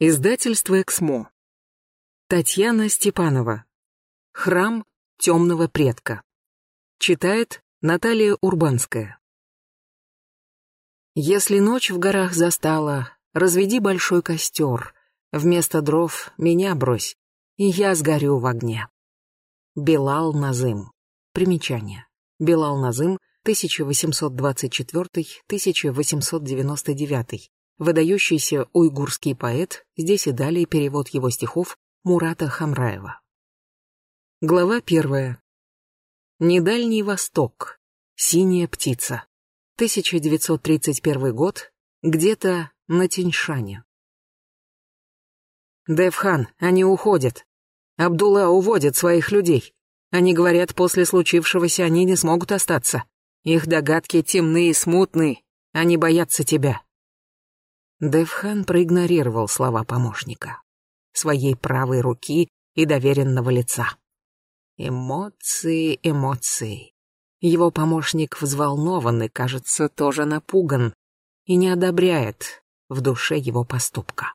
Издательство «Эксмо». Татьяна Степанова. Храм темного предка. Читает Наталья Урбанская. Если ночь в горах застала, разведи большой костер, вместо дров меня брось, и я сгорю в огне. Белал Назым. Примечание. Белал Назым, 1824-1899 выдающийся уйгурский поэт, здесь и далее перевод его стихов Мурата Хамраева. Глава первая. Недальний Восток. Синяя птица. 1931 год. Где-то на Тиньшане. Девхан, они уходят. Абдулла уводит своих людей. Они говорят, после случившегося они не смогут остаться. Их догадки темные и смутные. Они боятся тебя. Девхан проигнорировал слова помощника, своей правой руки и доверенного лица. Эмоции, эмоции. Его помощник взволнован и, кажется, тоже напуган и не одобряет в душе его поступка.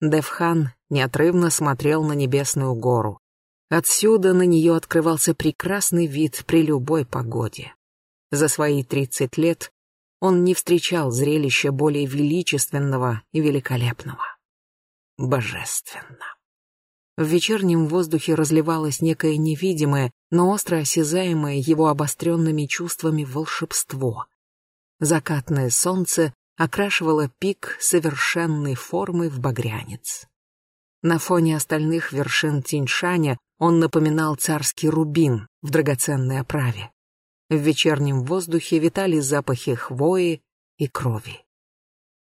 Девхан неотрывно смотрел на небесную гору. Отсюда на нее открывался прекрасный вид при любой погоде. За свои тридцать лет он не встречал зрелища более величественного и великолепного. Божественно. В вечернем воздухе разливалось некое невидимое, но остро осязаемое его обостренными чувствами волшебство. Закатное солнце окрашивало пик совершенной формы в багрянец. На фоне остальных вершин Тиньшаня он напоминал царский рубин в драгоценной оправе. В вечернем воздухе витали запахи хвои и крови.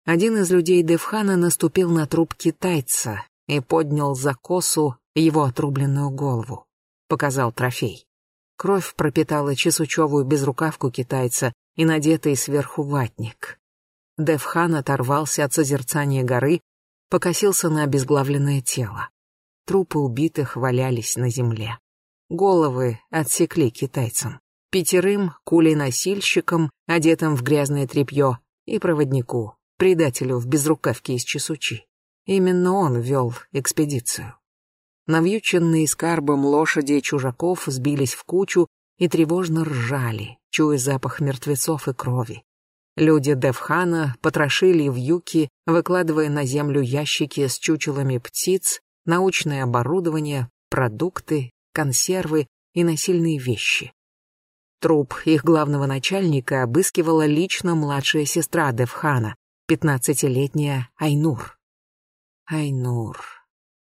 Один из людей Девхана наступил на труп китайца и поднял за косу его отрубленную голову. Показал трофей. Кровь пропитала чесучевую безрукавку китайца и надетый сверху ватник. Девхан оторвался от созерцания горы, покосился на обезглавленное тело. Трупы убитых валялись на земле. Головы отсекли китайцам пятерым кулей-носильщикам, одетым в грязное тряпье, и проводнику, предателю в безрукавке из чесучи. Именно он вел экспедицию. Навьюченные скарбом лошади чужаков сбились в кучу и тревожно ржали, чуя запах мертвецов и крови. Люди Девхана потрошили вьюки, выкладывая на землю ящики с чучелами птиц, научное оборудование, продукты, консервы и насильные вещи. Труп их главного начальника обыскивала лично младшая сестра Девхана, пятнадцатилетняя Айнур. Айнур.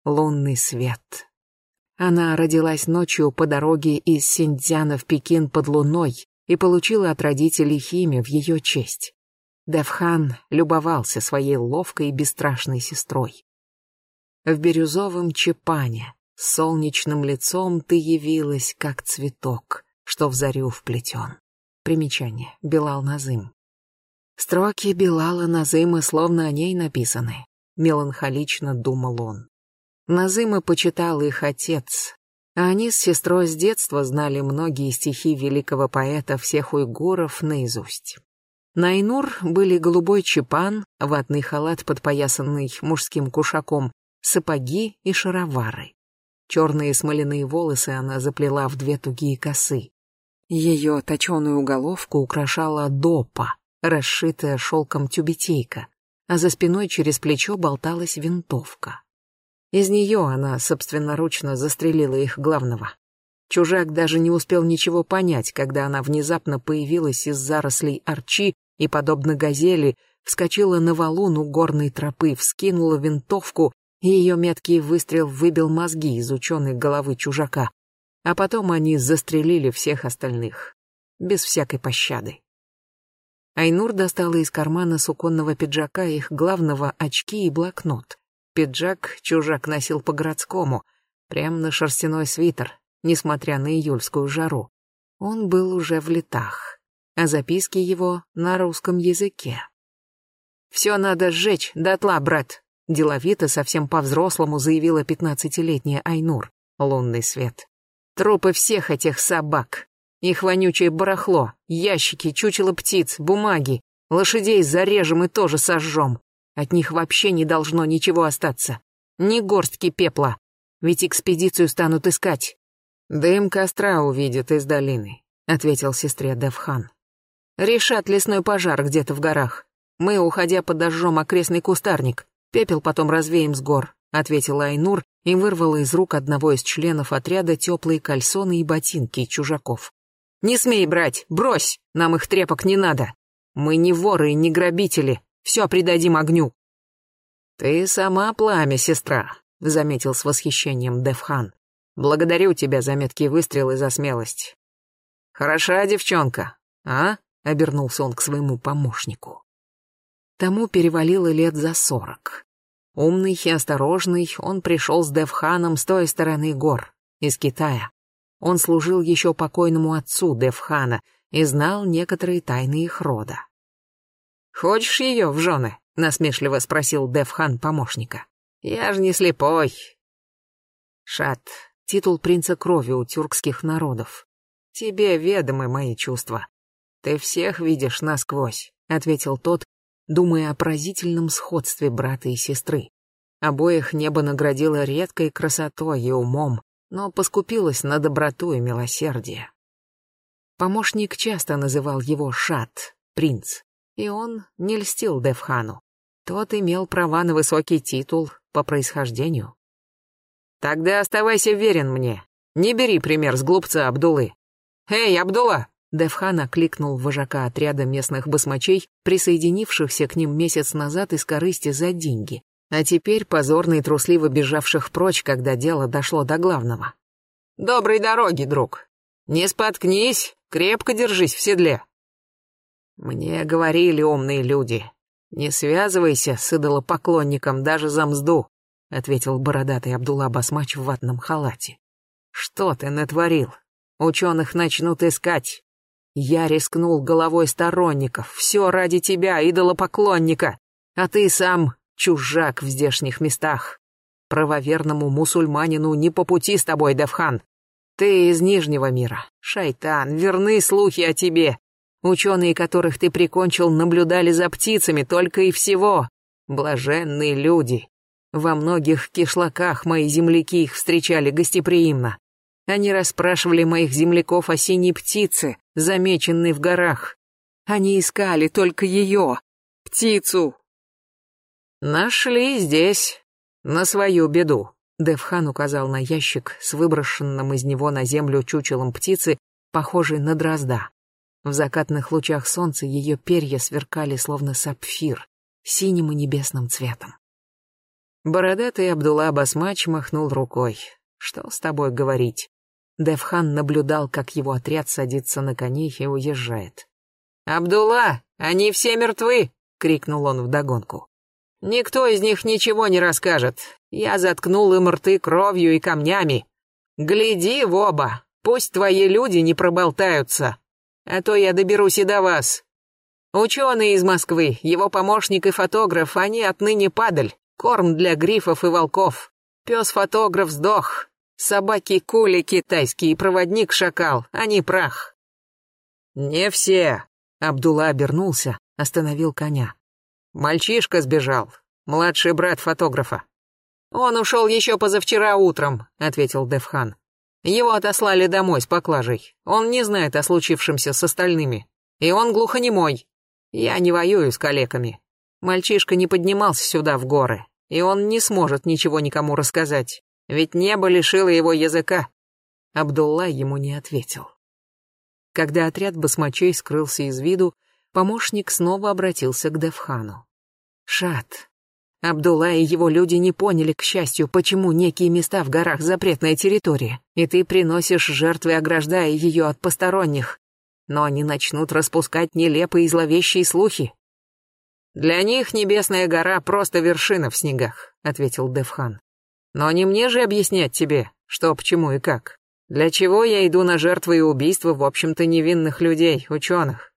Лунный свет. Она родилась ночью по дороге из Синьцзяна в Пекин под луной и получила от родителей химию в ее честь. Девхан любовался своей ловкой и бесстрашной сестрой. В бирюзовом чепане, с солнечным лицом ты явилась, как цветок что в зарю вплетен. Примечание. Белал Назым. Строки Белала Назыма словно о ней написаны. Меланхолично думал он. Назыма почитал их отец, а они с сестрой с детства знали многие стихи великого поэта всех уйгуров наизусть. На Айнур были голубой чепан, ватный халат, подпоясанный мужским кушаком, сапоги и шаровары. Черные смоляные волосы она заплела в две тугие косы. Ее точеную головку украшала допа, расшитая шелком тюбетейка, а за спиной через плечо болталась винтовка. Из нее она собственноручно застрелила их главного. Чужак даже не успел ничего понять, когда она внезапно появилась из зарослей арчи и, подобно газели, вскочила на валун у горной тропы, вскинула винтовку, и ее меткий выстрел выбил мозги из ученой головы чужака, а потом они застрелили всех остальных, без всякой пощады. Айнур достала из кармана суконного пиджака их главного очки и блокнот. Пиджак чужак носил по-городскому, прямо на шерстяной свитер, несмотря на июльскую жару. Он был уже в летах, а записки его на русском языке. «Все надо сжечь дотла, брат», — деловито, совсем по-взрослому заявила пятнадцатилетняя Айнур. Лунный свет. Трупы всех этих собак. Их вонючее барахло, ящики, чучело птиц, бумаги. Лошадей зарежем и тоже сожжем. От них вообще не должно ничего остаться. Ни горстки пепла. Ведь экспедицию станут искать. Дым костра увидят из долины, ответил сестре Девхан. Решат лесной пожар где-то в горах. Мы, уходя, подожжем окрестный кустарник. Пепел потом развеем с гор, ответила Айнур и вырвала из рук одного из членов отряда теплые кальсоны и ботинки чужаков. «Не смей брать, брось, нам их трепок не надо. Мы не воры и не грабители, все придадим огню». «Ты сама пламя, сестра», — заметил с восхищением Девхан. «Благодарю тебя за меткий выстрел и за смелость». «Хороша девчонка, а?» — обернулся он к своему помощнику. Тому перевалило лет за сорок. Умный и осторожный, он пришел с Девханом с той стороны гор, из Китая. Он служил еще покойному отцу Девхана и знал некоторые тайны их рода. «Хочешь ее в жены?» — насмешливо спросил Девхан помощника. «Я ж не слепой». Шат, титул принца крови у тюркских народов. Тебе ведомы мои чувства. Ты всех видишь насквозь, ответил тот, думая о поразительном сходстве брата и сестры. Обоих небо наградило редкой красотой и умом, но поскупилось на доброту и милосердие. Помощник часто называл его Шат, принц, и он не льстил Девхану. Тот имел права на высокий титул по происхождению. «Тогда оставайся верен мне. Не бери пример с глупца Абдулы. Эй, Абдула!» Девхан окликнул вожака отряда местных басмачей, присоединившихся к ним месяц назад из корысти за деньги, а теперь позорно трусливо бежавших прочь, когда дело дошло до главного. «Доброй дороги, друг! Не споткнись, крепко держись в седле!» Мне говорили умные люди, не связывайся с идолопоклонником даже за мзду, ответил бородатый Абдулла Басмач в ватном халате. Что ты натворил? Ученых начнут искать, я рискнул головой сторонников, все ради тебя, идолопоклонника, а ты сам чужак в здешних местах. Правоверному мусульманину не по пути с тобой, Девхан. Ты из Нижнего мира, шайтан, верны слухи о тебе. Ученые, которых ты прикончил, наблюдали за птицами только и всего. Блаженные люди. Во многих кишлаках мои земляки их встречали гостеприимно. Они расспрашивали моих земляков о синей птице, замеченной в горах. Они искали только ее, птицу. Нашли здесь, на свою беду. Девхан указал на ящик с выброшенным из него на землю чучелом птицы, похожей на дрозда. В закатных лучах солнца ее перья сверкали словно сапфир, синим и небесным цветом. Бородатый Абдулла Басмач махнул рукой. «Что с тобой говорить? Девхан наблюдал, как его отряд садится на коней и уезжает. «Абдулла, они все мертвы!» — крикнул он вдогонку. «Никто из них ничего не расскажет. Я заткнул им рты кровью и камнями. Гляди в оба, пусть твои люди не проболтаются, а то я доберусь и до вас. Ученый из Москвы, его помощник и фотограф, они отныне падаль, корм для грифов и волков. Пес-фотограф сдох, Собаки-кули китайские, проводник-шакал, они прах. Не все. Абдулла обернулся, остановил коня. Мальчишка сбежал, младший брат фотографа. Он ушел еще позавчера утром, ответил Девхан. Его отослали домой с поклажей. Он не знает о случившемся с остальными. И он глухонемой. Я не воюю с калеками. Мальчишка не поднимался сюда в горы, и он не сможет ничего никому рассказать. Ведь небо лишило его языка. Абдулла ему не ответил. Когда отряд басмачей скрылся из виду, помощник снова обратился к Девхану. «Шат, Абдулла и его люди не поняли, к счастью, почему некие места в горах запретная территория, и ты приносишь жертвы, ограждая ее от посторонних. Но они начнут распускать нелепые и зловещие слухи. «Для них Небесная гора — просто вершина в снегах», — ответил Девхан. Но не мне же объяснять тебе, что, почему и как. Для чего я иду на жертвы и убийства, в общем-то, невинных людей, ученых?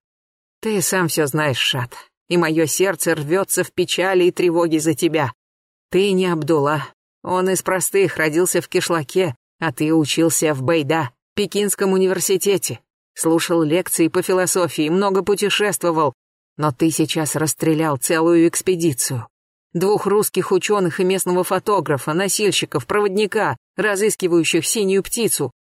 Ты сам все знаешь, Шат, и мое сердце рвется в печали и тревоге за тебя. Ты не Абдулла. Он из простых, родился в Кишлаке, а ты учился в Байда, Пекинском университете. Слушал лекции по философии, много путешествовал. Но ты сейчас расстрелял целую экспедицию. Двух русских ученых и местного фотографа, носильщиков, проводника, разыскивающих синюю птицу.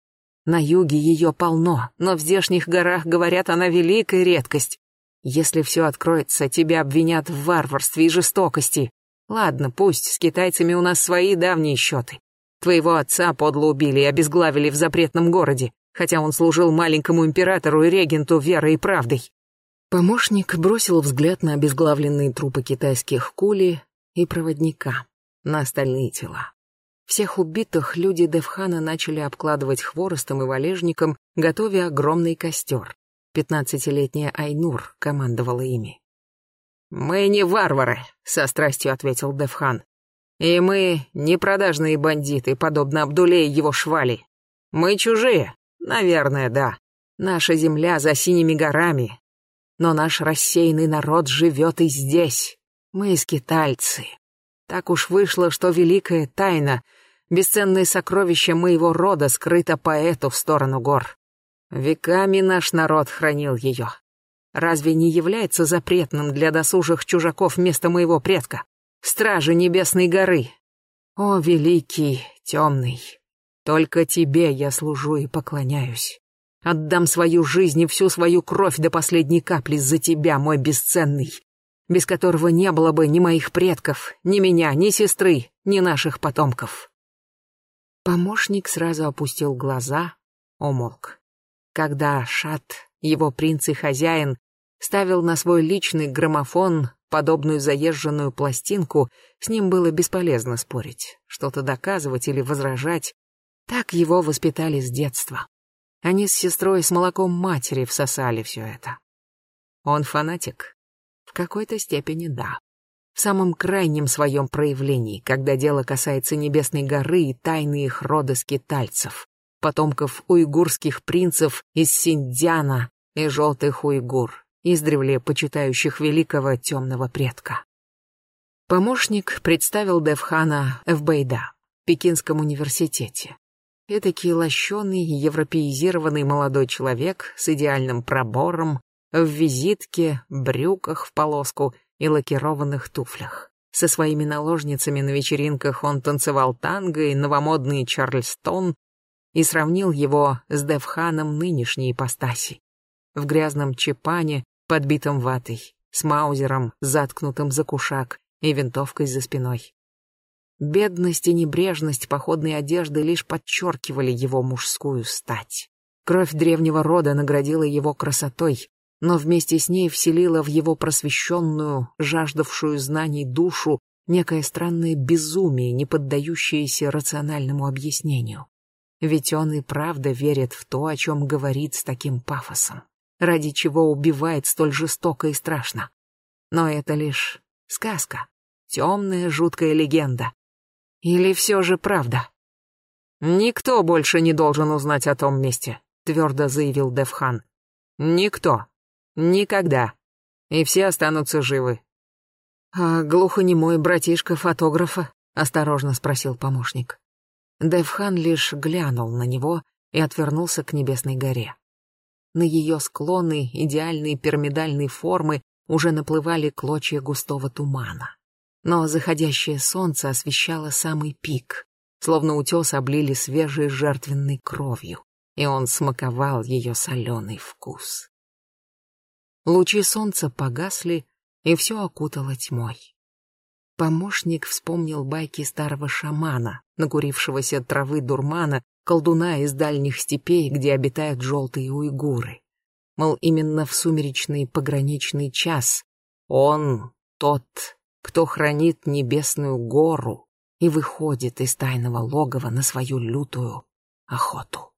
На юге ее полно, но в здешних горах, говорят, она великая редкость. Если все откроется, тебя обвинят в варварстве и жестокости. Ладно, пусть, с китайцами у нас свои давние счеты. Твоего отца подло убили и обезглавили в запретном городе, хотя он служил маленькому императору и регенту верой и правдой. Помощник бросил взгляд на обезглавленные трупы китайских кули и проводника, на остальные тела. Всех убитых люди Девхана начали обкладывать хворостом и валежником, готовя огромный костер. Пятнадцатилетняя Айнур командовала ими. «Мы не варвары», — со страстью ответил Девхан. «И мы не продажные бандиты, подобно Абдуле и его швали. Мы чужие, наверное, да. Наша земля за синими горами, но наш рассеянный народ живет и здесь. Мы скитальцы. Так уж вышло, что великая тайна, бесценное сокровище моего рода скрыто по эту в сторону гор. Веками наш народ хранил ее. Разве не является запретным для досужих чужаков место моего предка? Стражи Небесной горы. О, великий, темный, только тебе я служу и поклоняюсь. Отдам свою жизнь и всю свою кровь до последней капли за тебя, мой бесценный, без которого не было бы ни моих предков, ни меня, ни сестры, ни наших потомков. Помощник сразу опустил глаза, умолк. Когда Шат, его принц и хозяин, ставил на свой личный граммофон подобную заезженную пластинку, с ним было бесполезно спорить, что-то доказывать или возражать. Так его воспитали с детства. Они с сестрой с молоком матери всосали все это. Он фанатик? В какой-то степени да. В самом крайнем своем проявлении, когда дело касается Небесной горы и тайны их рода скитальцев, потомков уйгурских принцев из Синдзяна и желтых уйгур, издревле почитающих великого темного предка. Помощник представил Девхана в Бейда, Пекинском университете. Этакий лощеный, европеизированный молодой человек с идеальным пробором, в визитке, брюках в полоску и лакированных туфлях. Со своими наложницами на вечеринках он танцевал танго и новомодный Чарльстон и сравнил его с Девханом нынешней ипостаси. В грязном чепане, подбитом ватой, с маузером, заткнутым за кушак и винтовкой за спиной. Бедность и небрежность походной одежды лишь подчеркивали его мужскую стать. Кровь древнего рода наградила его красотой, но вместе с ней вселила в его просвещенную, жаждавшую знаний душу некое странное безумие, не поддающееся рациональному объяснению. Ведь он и правда верит в то, о чем говорит с таким пафосом, ради чего убивает столь жестоко и страшно. Но это лишь сказка, темная жуткая легенда, или все же правда? «Никто больше не должен узнать о том месте», — твердо заявил Девхан. «Никто. Никогда. И все останутся живы». «А глухонемой братишка фотографа?» — осторожно спросил помощник. Девхан лишь глянул на него и отвернулся к небесной горе. На ее склоны идеальной пирамидальной формы уже наплывали клочья густого тумана но заходящее солнце освещало самый пик, словно утес облили свежей жертвенной кровью, и он смаковал ее соленый вкус. Лучи солнца погасли, и все окутало тьмой. Помощник вспомнил байки старого шамана, накурившегося травы дурмана, колдуна из дальних степей, где обитают желтые уйгуры. Мол, именно в сумеречный пограничный час он, тот, кто хранит небесную гору и выходит из тайного логова на свою лютую охоту.